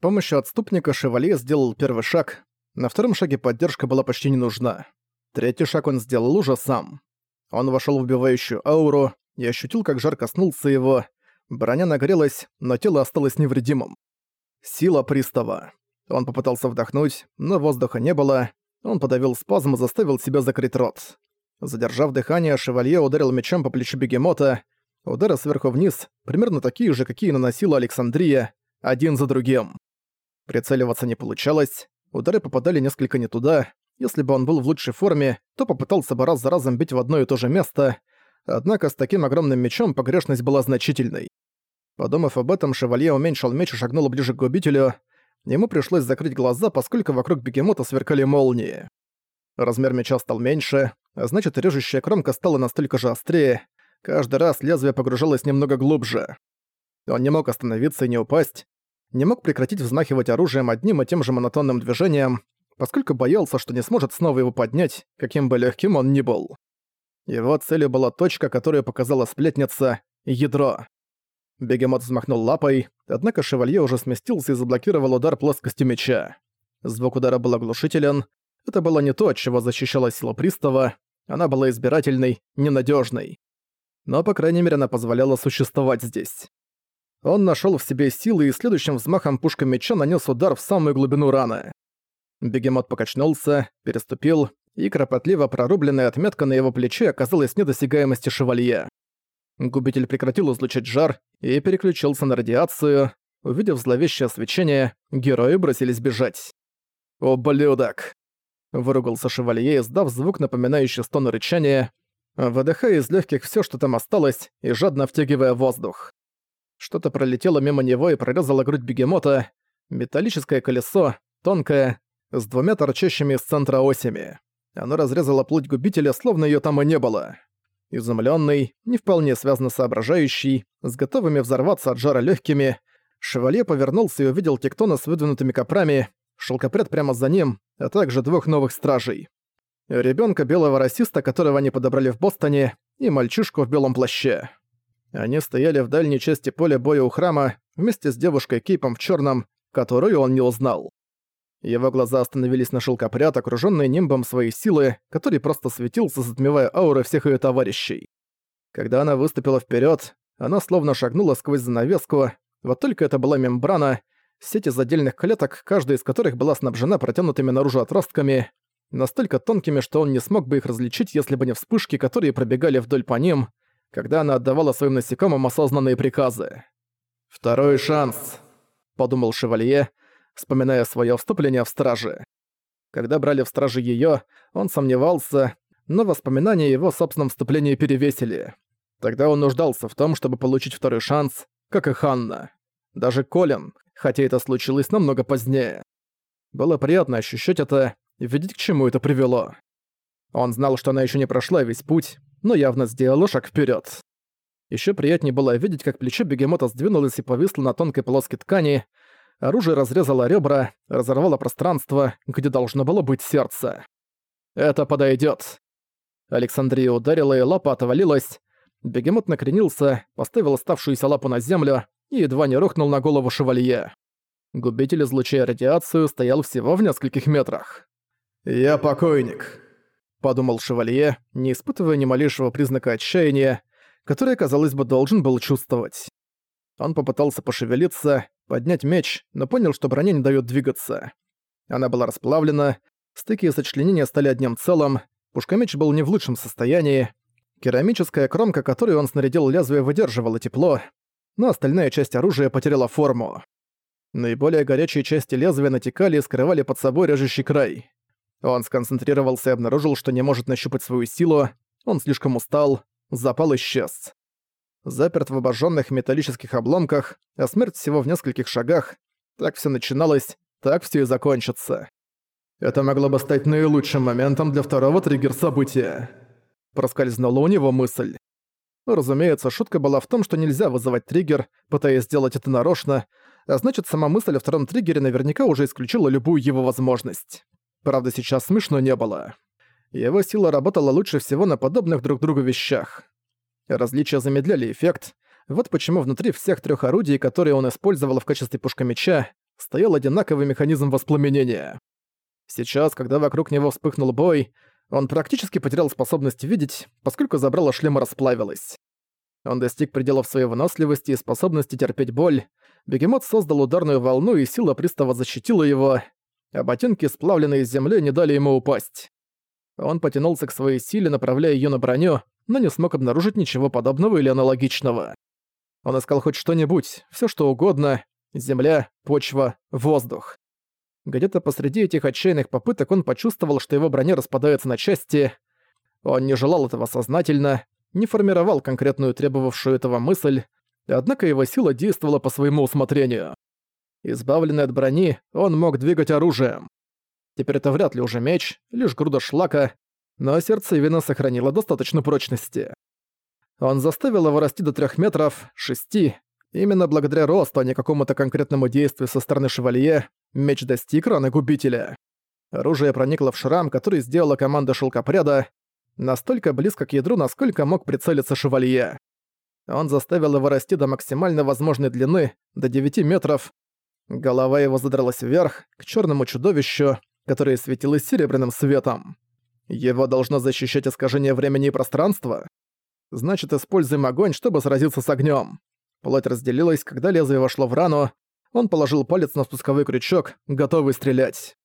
помощью отступника Шевалье сделал первый шаг. На втором шаге поддержка была почти не нужна. Третий шаг он сделал уже сам. Он вошел в убивающую ауру и ощутил, как жар коснулся его. Броня нагрелась, но тело осталось невредимым. Сила пристава. Он попытался вдохнуть, но воздуха не было. Он подавил спазм и заставил себя закрыть рот. Задержав дыхание, Шевалье ударил мечом по плечу бегемота. Удары сверху вниз, примерно такие же, какие наносила Александрия, один за другим. Прицеливаться не получалось, удары попадали несколько не туда. Если бы он был в лучшей форме, то попытался бы раз за разом бить в одно и то же место, однако с таким огромным мечом погрешность была значительной. Подумав об этом, Шевалье уменьшил меч и шагнул ближе к губителю. Ему пришлось закрыть глаза, поскольку вокруг бегемота сверкали молнии. Размер меча стал меньше, а значит режущая кромка стала настолько же острее, каждый раз лезвие погружалось немного глубже. Он не мог остановиться и не упасть, не мог прекратить взмахивать оружием одним и тем же монотонным движением, поскольку боялся, что не сможет снова его поднять, каким бы легким он ни был. Его целью была точка, которую показала сплетница — ядро. Бегемот взмахнул лапой, однако шевалье уже сместился и заблокировал удар плоскостью меча. Звук удара был оглушителен. Это было не то, от чего защищала сила пристава. Она была избирательной, ненадежной. Но, по крайней мере, она позволяла существовать здесь. Он нашел в себе силы и следующим взмахом пушка меча нанес удар в самую глубину раны. Бегемот покачнулся, переступил, и кропотливо прорубленная отметка на его плече оказалась недосягаемости шевалье. Губитель прекратил излучать жар и переключился на радиацию. Увидев зловещее свечение, герои бросились бежать. «Ублюдок!» — выругался шевалье, издав звук, напоминающий стон рычания, выдыхая из легких все, что там осталось, и жадно втягивая воздух. Что-то пролетело мимо него и прорезало грудь бегемота. Металлическое колесо, тонкое, с двумя торчащими из центра осями. Оно разрезало плоть губителя, словно ее там и не было. Изумленный, не вполне связно соображающий, с готовыми взорваться от жара легкими, Шевалье повернулся и увидел тектона с выдвинутыми копрами, шелкопряд прямо за ним, а также двух новых стражей. Ребенка белого расиста, которого они подобрали в Бостоне, и мальчишку в белом плаще. Они стояли в дальней части поля боя у храма вместе с девушкой Кейпом в черном, которую он не узнал. Его глаза остановились на шелкопряд, окружённый нимбом своей силы, который просто светился, затмевая ауры всех её товарищей. Когда она выступила вперёд, она словно шагнула сквозь занавеску, вот только это была мембрана, сеть из отдельных клеток, каждая из которых была снабжена протянутыми наружу отростками, настолько тонкими, что он не смог бы их различить, если бы не вспышки, которые пробегали вдоль по ним, когда она отдавала своим насекомым осознанные приказы. «Второй шанс», — подумал Шевалье, вспоминая свое вступление в Стражи. Когда брали в Стражи ее, он сомневался, но воспоминания его собственном вступлении перевесили. Тогда он нуждался в том, чтобы получить второй шанс, как и Ханна. Даже Колин, хотя это случилось намного позднее. Было приятно ощущать это и видеть, к чему это привело. Он знал, что она еще не прошла весь путь, но явно сделала шаг вперед. Еще приятнее было видеть, как плечо бегемота сдвинулось и повисло на тонкой полоске ткани, оружие разрезало ребра, разорвало пространство, где должно было быть сердце. «Это подойдет. Александрия ударила, и лапа отвалилась. Бегемот накренился, поставил оставшуюся лапу на землю и едва не рухнул на голову шевалье. Губитель, излучая радиацию, стоял всего в нескольких метрах. «Я покойник», — подумал шевалье, не испытывая ни малейшего признака отчаяния, который, казалось бы, должен был чувствовать. Он попытался пошевелиться, поднять меч, но понял, что броня не даёт двигаться. Она была расплавлена, стыки и сочленения стали одним целым, пушкомеч был не в лучшем состоянии, керамическая кромка, которой он снарядил лезвие, выдерживала тепло, но остальная часть оружия потеряла форму. Наиболее горячие части лезвия натекали и скрывали под собой режущий край. Он сконцентрировался и обнаружил, что не может нащупать свою силу, он слишком устал, запал исчез. Заперт в обожженных металлических обломках, а смерть всего в нескольких шагах. Так все начиналось, так все и закончится. Это могло бы стать наилучшим моментом для второго триггер-события. Проскользнула у него мысль. Разумеется, шутка была в том, что нельзя вызывать триггер, пытаясь сделать это нарочно, а значит, сама мысль о втором триггере наверняка уже исключила любую его возможность. Правда, сейчас смешно не было. Его сила работала лучше всего на подобных друг другу вещах. Различия замедляли эффект. Вот почему внутри всех трех орудий, которые он использовал в качестве пушкомеча, стоял одинаковый механизм воспламенения. Сейчас, когда вокруг него вспыхнул бой, он практически потерял способность видеть, поскольку забрало шлема расплавилось. Он достиг пределов своей выносливости и способности терпеть боль. Бегемот создал ударную волну, и сила пристава защитила его, а ботинки, сплавленные из земли, не дали ему упасть. Он потянулся к своей силе, направляя ее на броню, но не смог обнаружить ничего подобного или аналогичного. Он искал хоть что-нибудь, все что угодно — земля, почва, воздух. Где-то посреди этих отчаянных попыток он почувствовал, что его броня распадается на части. Он не желал этого сознательно, не формировал конкретную требовавшую этого мысль, однако его сила действовала по своему усмотрению. Избавленный от брони, он мог двигать оружием. Теперь это вряд ли уже меч, лишь груда шлака, но сердцевина сохранила достаточно прочности. Он заставил его расти до трех метров, шести. Именно благодаря росту, а не какому-то конкретному действию со стороны шевалье, меч достиг раны губителя. Оружие проникло в шрам, который сделала команда шелкопряда, настолько близко к ядру, насколько мог прицелиться шевалье. Он заставил его расти до максимально возможной длины, до 9 метров. Голова его задралась вверх, к черному чудовищу, которое светилось серебряным светом. Его должно защищать искажение времени и пространства? Значит, используем огонь, чтобы сразиться с огнем. Плоть разделилась, когда лезвие вошло в рану, он положил палец на спусковой крючок, готовый стрелять.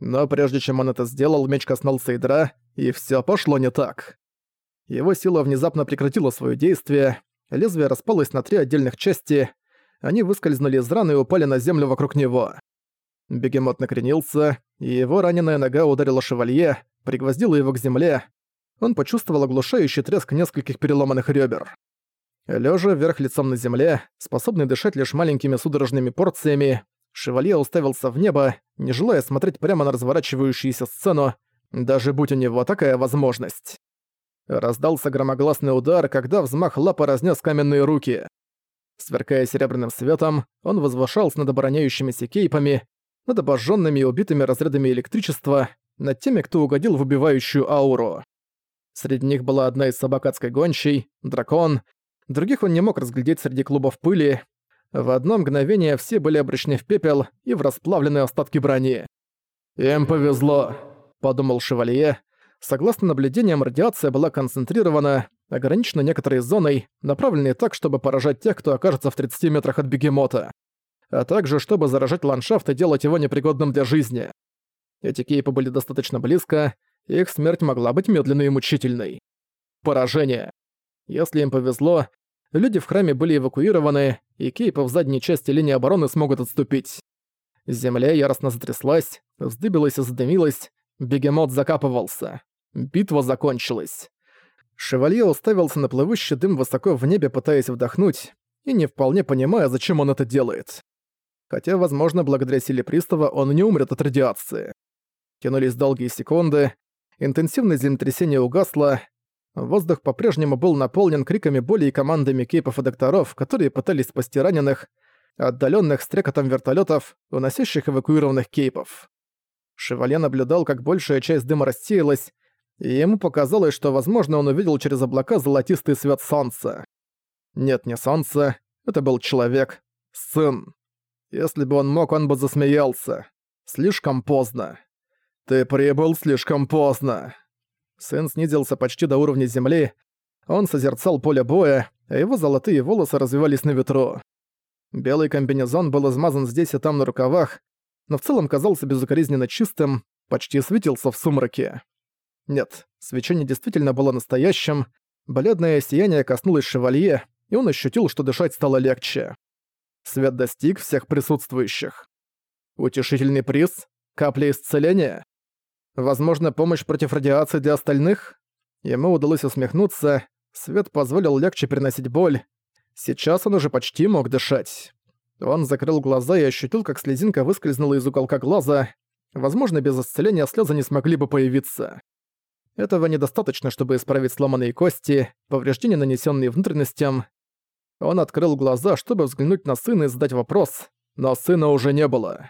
Но прежде чем он это сделал, меч коснулся ядра, и все пошло не так. Его сила внезапно прекратила свое действие, лезвие распалось на три отдельных части, они выскользнули из раны и упали на землю вокруг него. Бегемот накренился, и его раненая нога ударила шевалье, пригвоздила его к земле. Он почувствовал оглушающий треск нескольких переломанных ребер. Лежа вверх лицом на земле, способный дышать лишь маленькими судорожными порциями, Шевалье уставился в небо, не желая смотреть прямо на разворачивающуюся сцену, даже будь у него такая возможность. Раздался громогласный удар, когда взмах лапы разнес каменные руки. Сверкая серебряным светом, он возвышался над обороняющимися кейпами, над обожженными и убитыми разрядами электричества, над теми, кто угодил в убивающую ауру. Среди них была одна из собак адской гончей, дракон, других он не мог разглядеть среди клубов пыли. В одно мгновение все были обращены в пепел и в расплавленные остатки брони. «Им повезло», — подумал Шевалье. Согласно наблюдениям, радиация была концентрирована, ограничена некоторой зоной, направленной так, чтобы поражать тех, кто окажется в 30 метрах от бегемота, а также чтобы заражать ландшафт и делать его непригодным для жизни. Эти кейпы были достаточно близко, их смерть могла быть медленной и мучительной. Поражение. Если им повезло, люди в храме были эвакуированы, и кейпы в задней части линии обороны смогут отступить. Земля яростно затряслась, вздыбилась и задымилась, бегемот закапывался. Битва закончилась. Шевалье уставился на плывущий дым высоко в небе, пытаясь вдохнуть, и не вполне понимая, зачем он это делает. Хотя, возможно, благодаря силе пристава он не умрет от радиации. Тянулись долгие секунды, интенсивность землетрясения угасла, воздух по-прежнему был наполнен криками боли и командами кейпов и докторов, которые пытались спасти раненых, отдаленных стрекотом вертолетов, уносящих эвакуированных кейпов. Шевале наблюдал, как большая часть дыма рассеялась, и ему показалось, что, возможно, он увидел через облака золотистый свет солнца. Нет, не солнце, это был человек, сын. Если бы он мог, он бы засмеялся. Слишком поздно. «Ты прибыл слишком поздно». Сын снизился почти до уровня земли. Он созерцал поле боя, а его золотые волосы развивались на ветру. Белый комбинезон был измазан здесь и там на рукавах, но в целом казался безукоризненно чистым, почти светился в сумраке. Нет, свечение действительно было настоящим, бледное сияние коснулось шевалье, и он ощутил, что дышать стало легче. Свет достиг всех присутствующих. Утешительный приз? Капля исцеления? Возможно, помощь против радиации для остальных? Ему удалось усмехнуться, свет позволил легче переносить боль. Сейчас он уже почти мог дышать. Он закрыл глаза и ощутил, как слезинка выскользнула из уголка глаза. Возможно, без исцеления слезы не смогли бы появиться. Этого недостаточно, чтобы исправить сломанные кости, повреждения, нанесенные внутренностям. Он открыл глаза, чтобы взглянуть на сына и задать вопрос, но сына уже не было.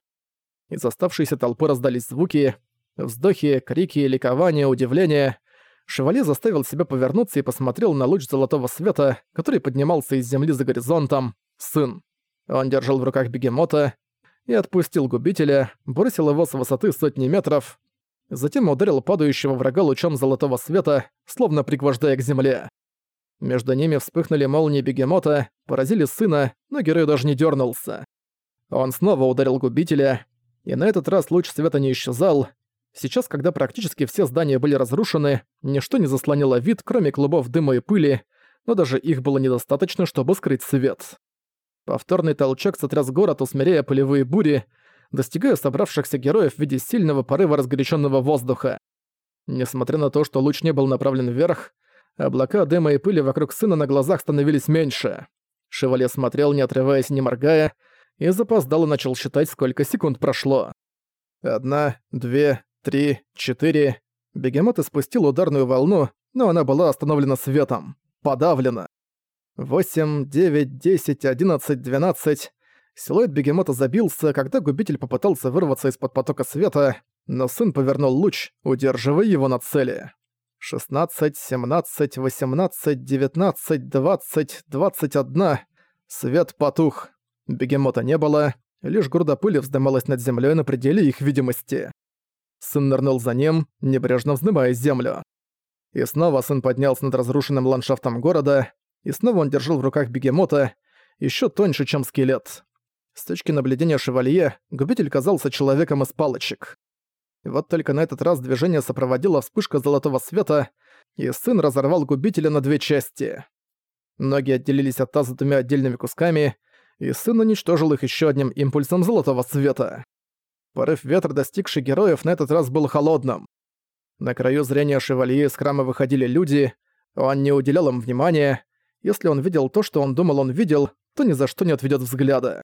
Из оставшейся толпы раздались звуки, Вздохи, крики, ликование, удивление. Шевали заставил себя повернуться и посмотрел на луч золотого света, который поднимался из земли за горизонтом. Сын. Он держал в руках бегемота. и отпустил губителя, бросил его с высоты сотни метров, затем ударил падающего врага лучом золотого света, словно пригвождая к земле. Между ними вспыхнули молнии бегемота, поразили сына, но герой даже не дернулся. Он снова ударил губителя, и на этот раз луч света не исчезал. Сейчас, когда практически все здания были разрушены, ничто не заслонило вид, кроме клубов дыма и пыли, но даже их было недостаточно, чтобы скрыть свет. Повторный толчок сотряс город, усмиряя полевые бури, достигая собравшихся героев в виде сильного порыва разгоряченного воздуха. Несмотря на то, что луч не был направлен вверх, облака дыма и пыли вокруг сына на глазах становились меньше. Шевале смотрел, не отрываясь не моргая, и запоздало начал считать, сколько секунд прошло. Одна, две, три, четыре. Бегемот испустил ударную волну, но она была остановлена светом. Подавлена. Восемь, девять, десять, одиннадцать, двенадцать. Силуэт бегемота забился, когда губитель попытался вырваться из-под потока света, но сын повернул луч, удерживая его на цели. Шестнадцать, семнадцать, восемнадцать, девятнадцать, двадцать, двадцать одна. Свет потух. Бегемота не было, лишь груда пыли вздымалась над землей на пределе их видимости. Сын нырнул за ним, небрежно вздымая землю. И снова сын поднялся над разрушенным ландшафтом города, и снова он держал в руках бегемота, еще тоньше, чем скелет. С точки наблюдения шевалье, губитель казался человеком из палочек. Вот только на этот раз движение сопроводила вспышка золотого света, и сын разорвал губителя на две части. Ноги отделились от таза двумя отдельными кусками, и сын уничтожил их еще одним импульсом золотого света. Порыв ветра, достигший героев, на этот раз был холодным. На краю зрения шевалье из храма выходили люди, он не уделял им внимания. Если он видел то, что он думал он видел, то ни за что не отведет взгляда.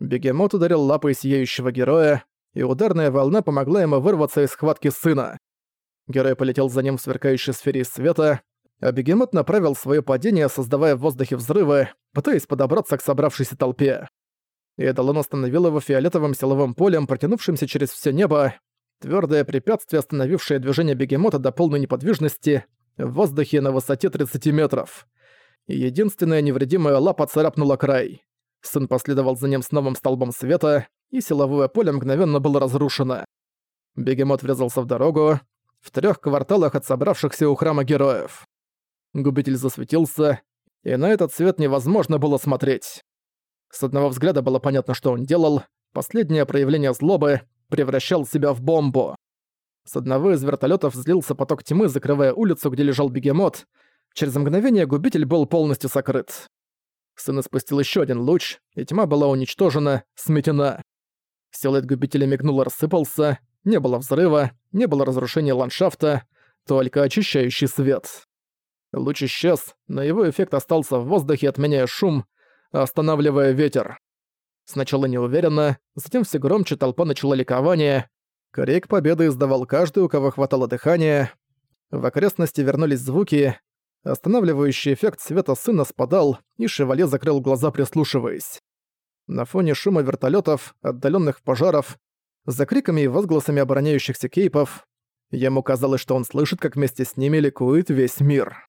Бегемот ударил лапой сияющего героя, и ударная волна помогла ему вырваться из схватки сына. Герой полетел за ним в сверкающей сфере света, а бегемот направил свое падение, создавая в воздухе взрывы, пытаясь подобраться к собравшейся толпе. Эдалон остановил его фиолетовым силовым полем, протянувшимся через все небо, твердое препятствие, остановившее движение бегемота до полной неподвижности, в воздухе на высоте 30 метров. Единственная невредимая лапа царапнула край. Сын последовал за ним с новым столбом света, и силовое поле мгновенно было разрушено. Бегемот врезался в дорогу, в трех кварталах от собравшихся у храма героев. Губитель засветился, и на этот свет невозможно было смотреть. С одного взгляда было понятно, что он делал. Последнее проявление злобы превращал себя в бомбу. С одного из вертолетов взлился поток тьмы, закрывая улицу, где лежал бегемот. Через мгновение губитель был полностью сокрыт. Сын испустил еще один луч, и тьма была уничтожена, сметена. Силуэт губителя мигнул и рассыпался, не было взрыва, не было разрушения ландшафта, только очищающий свет. Луч исчез, но его эффект остался в воздухе, отменяя шум, останавливая ветер. Сначала неуверенно, затем все громче толпа начала ликование. Крик победы издавал каждый, у кого хватало дыхания. В окрестности вернулись звуки. Останавливающий эффект света сына спадал, и Шевале закрыл глаза, прислушиваясь. На фоне шума вертолетов, отдаленных пожаров, за криками и возгласами обороняющихся кейпов, ему казалось, что он слышит, как вместе с ними ликует весь мир.